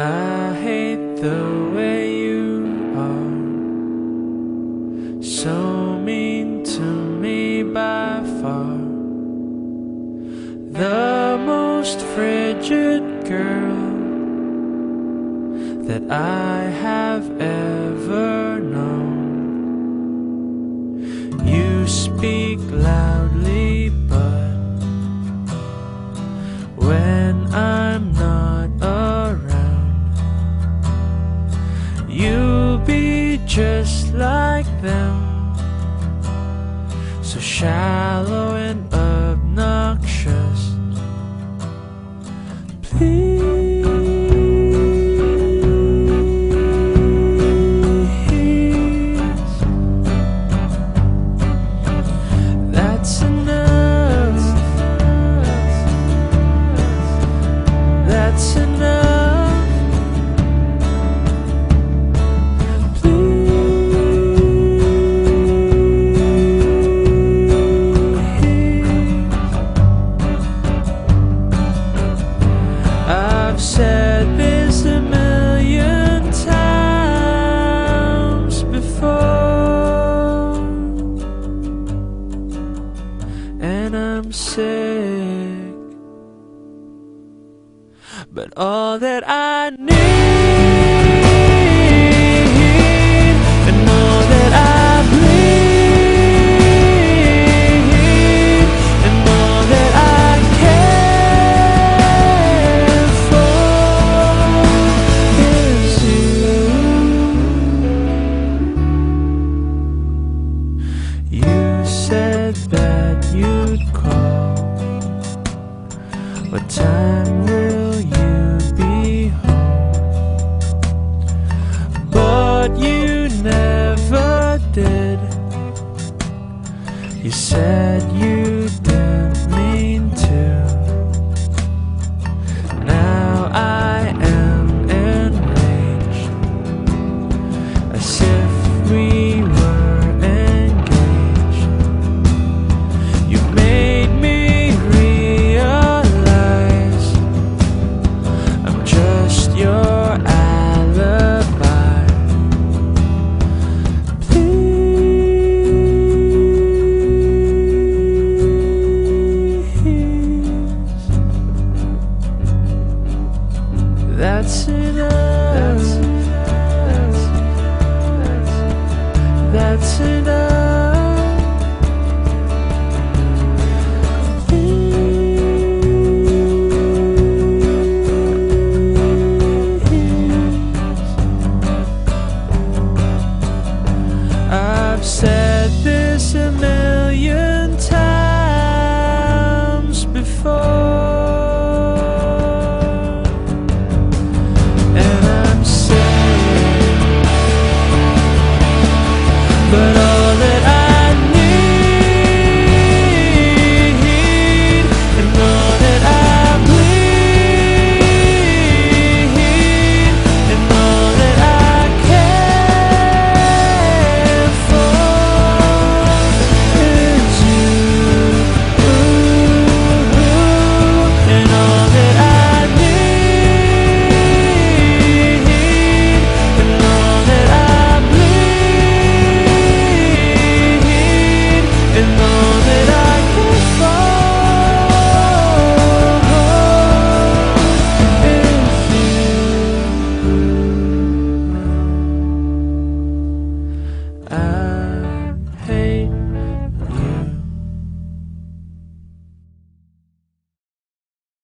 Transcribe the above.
I hate the way you are. So mean to me by far. The most frigid girl that I have ever known. You speak loudly, them. So shallow and obnoxious. And I'm sick. But all that I need, What time will you be home? But you never did. You said you That's enough. That's enough. but I